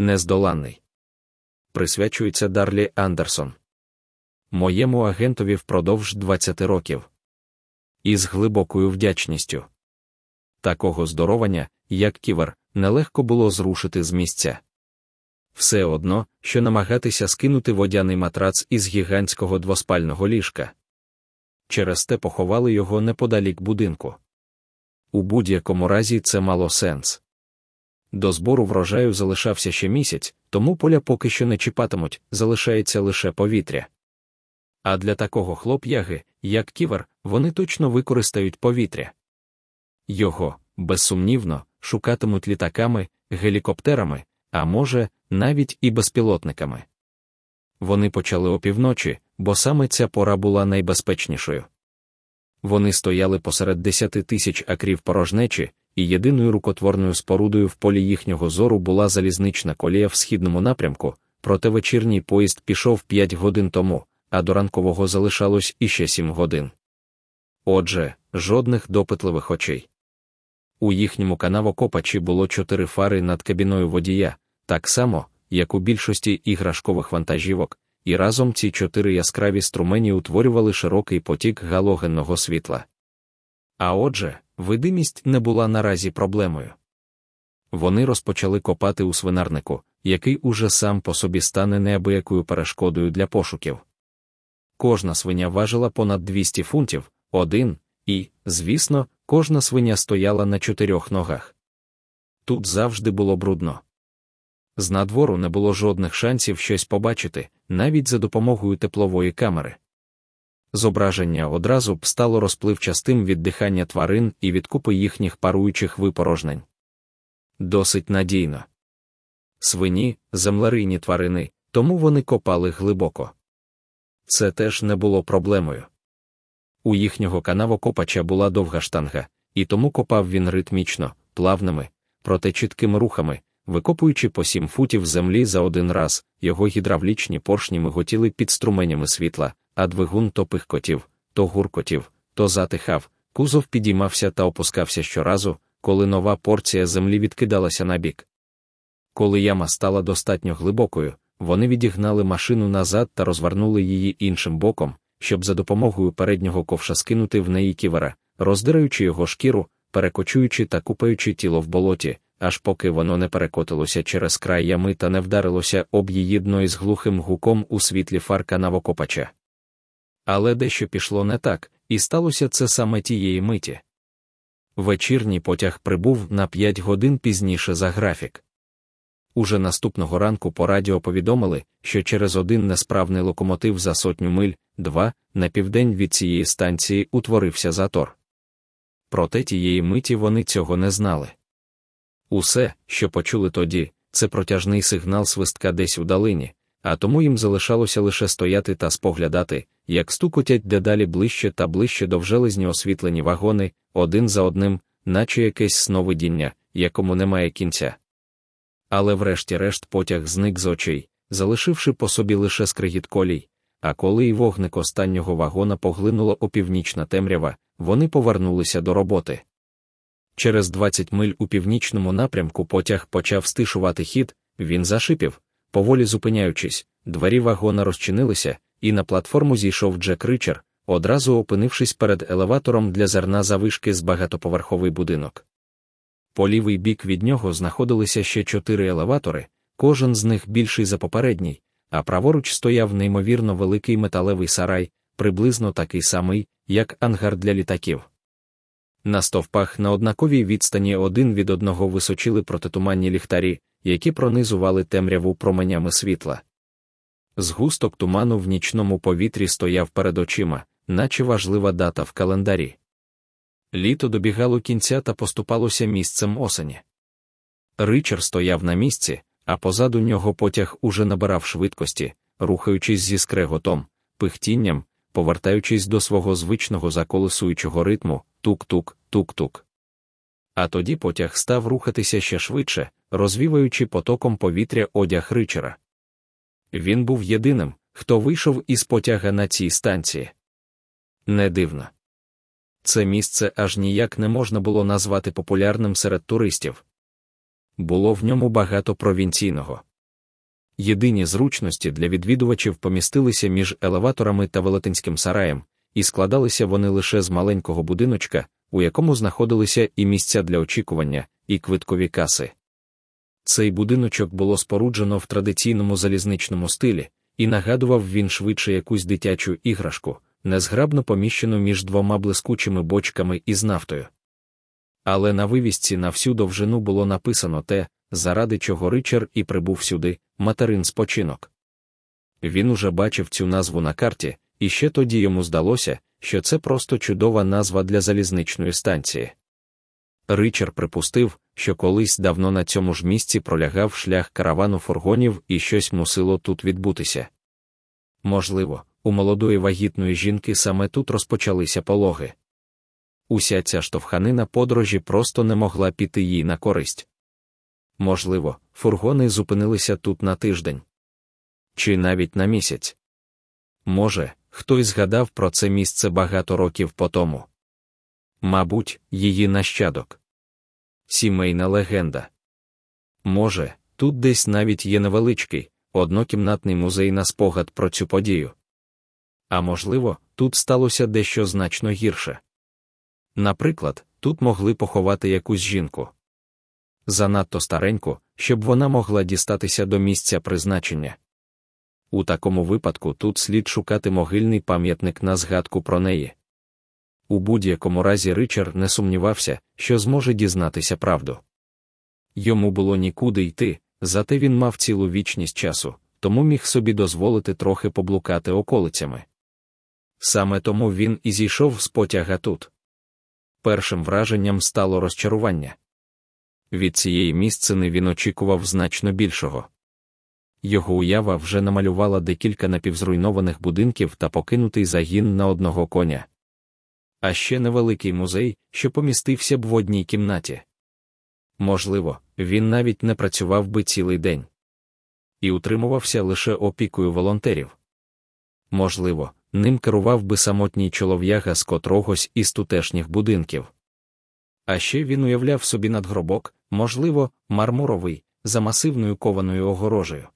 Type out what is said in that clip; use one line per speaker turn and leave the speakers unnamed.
нездоланний. Присвячується Дарлі Андерсон. Моєму агентові впродовж 20 років. Із глибокою вдячністю. Такого здоровання, як ківер, нелегко було зрушити з місця. Все одно, що намагатися скинути водяний матрац із гігантського двоспального ліжка. Через те поховали його неподалік будинку. У будь-якому разі це мало сенс. До збору врожаю залишався ще місяць, тому поля поки що не чіпатимуть, залишається лише повітря. А для такого хлоп'яги, як ківер, вони точно використають повітря. Його, безсумнівно, шукатимуть літаками, гелікоптерами, а може, навіть і безпілотниками. Вони почали опівночі, бо саме ця пора була найбезпечнішою. Вони стояли посеред десяти тисяч акрів порожнечі, і єдиною рукотворною спорудою в полі їхнього зору була залізнична колія в східному напрямку, проте вечірній поїзд пішов п'ять годин тому, а до ранкового залишалось іще сім годин. Отже, жодних допитливих очей. У їхньому канавокопачі було чотири фари над кабіною водія, так само, як у більшості іграшкових вантажівок, і разом ці чотири яскраві струмені утворювали широкий потік галогенного світла. А отже, видимість не була наразі проблемою. Вони розпочали копати у свинарнику, який уже сам по собі стане неабиякою перешкодою для пошуків. Кожна свиня важила понад 200 фунтів, один, і, звісно, кожна свиня стояла на чотирьох ногах. Тут завжди було брудно. З надвору не було жодних шансів щось побачити, навіть за допомогою теплової камери. Зображення одразу б стало розпливчастим від дихання тварин і від купи їхніх паруючих випорожнень. Досить надійно. Свині, землерийні тварини, тому вони копали глибоко. Це теж не було проблемою. У їхнього канавокопача була довга штанга, і тому копав він ритмічно, плавними, проте чіткими рухами, викопуючи по сім футів землі за один раз, його гідравлічні поршні миготіли під струменями світла, а двигун то пихкотів, то гуркотів, то затихав, кузов підіймався та опускався щоразу, коли нова порція землі відкидалася на бік. Коли яма стала достатньо глибокою, вони відігнали машину назад та розвернули її іншим боком, щоб за допомогою переднього ковша скинути в неї ківера, роздираючи його шкіру, перекочуючи та купаючи тіло в болоті, аж поки воно не перекотилося через край ями та не вдарилося об її дно із глухим гуком у світлі фарка навокопача. Але дещо пішло не так, і сталося це саме тієї миті. Вечірній потяг прибув на п'ять годин пізніше за графік. Уже наступного ранку по радіо повідомили, що через один несправний локомотив за сотню миль, два, на південь від цієї станції утворився затор. Проте тієї миті вони цього не знали. Усе, що почули тоді, це протяжний сигнал свистка десь у долині, а тому їм залишалося лише стояти та споглядати, як стукотять дедалі ближче та ближче до вжелезні освітлені вагони, один за одним, наче якесь сновидіння, якому немає кінця. Але врешті-решт потяг зник з очей, залишивши по собі лише скригіт колій, а коли й вогник останнього вагона поглинула опівнічна темрява, вони повернулися до роботи. Через 20 миль у північному напрямку потяг почав стишувати хід, він зашипів, поволі зупиняючись, двері вагона розчинилися, і на платформу зійшов Джек Ричер, одразу опинившись перед елеватором для зерна завишки з багатоповерховий будинок. По лівий бік від нього знаходилися ще чотири елеватори, кожен з них більший за попередній, а праворуч стояв неймовірно великий металевий сарай, приблизно такий самий, як ангар для літаків. На стовпах на однаковій відстані один від одного височили протитуманні ліхтарі, які пронизували темряву променями світла. Згусток туману в нічному повітрі стояв перед очима, наче важлива дата в календарі. Літо добігало кінця та поступалося місцем осені. Ричар стояв на місці, а позаду нього потяг уже набирав швидкості, рухаючись зі скреготом, пихтінням, повертаючись до свого звичного заколесуючого ритму тук-тук, тук-тук. А тоді потяг став рухатися ще швидше, розвіваючи потоком повітря одяг Ричера. Він був єдиним, хто вийшов із потяга на цій станції. Не дивно. Це місце аж ніяк не можна було назвати популярним серед туристів. Було в ньому багато провінційного. Єдині зручності для відвідувачів помістилися між елеваторами та велетенським сараєм, і складалися вони лише з маленького будиночка, у якому знаходилися і місця для очікування, і квиткові каси. Цей будиночок було споруджено в традиційному залізничному стилі, і нагадував він швидше якусь дитячу іграшку, незграбно поміщену між двома блискучими бочками із нафтою. Але на вивісці на всю довжину було написано те, заради чого Ричар і прибув сюди, материн спочинок. Він уже бачив цю назву на карті, і ще тоді йому здалося, що це просто чудова назва для залізничної станції. Ричар припустив, що колись давно на цьому ж місці пролягав шлях каравану фургонів і щось мусило тут відбутися. Можливо, у молодої вагітної жінки саме тут розпочалися пологи. Уся ця штовханина подорожі просто не могла піти їй на користь. Можливо, фургони зупинилися тут на тиждень. Чи навіть на місяць. Може, хтось згадав про це місце багато років по тому. Мабуть, її нащадок. Сімейна легенда. Може, тут десь навіть є невеличкий, однокімнатний музей на спогад про цю подію. А можливо, тут сталося дещо значно гірше. Наприклад, тут могли поховати якусь жінку. Занадто стареньку, щоб вона могла дістатися до місця призначення. У такому випадку тут слід шукати могильний пам'ятник на згадку про неї. У будь-якому разі Ричард не сумнівався, що зможе дізнатися правду. Йому було нікуди йти, зате він мав цілу вічність часу, тому міг собі дозволити трохи поблукати околицями. Саме тому він і зійшов з потяга тут. Першим враженням стало розчарування. Від цієї місцини він очікував значно більшого. Його уява вже намалювала декілька напівзруйнованих будинків та покинутий загін на одного коня. А ще невеликий музей, що помістився б в одній кімнаті. Можливо, він навіть не працював би цілий день і утримувався лише опікою волонтерів. Можливо, ним керував би самотній чолов'яга з котрогось із тутешніх будинків. А ще він уявляв собі надгробок, можливо, мармуровий, за масивною кованою огорожею.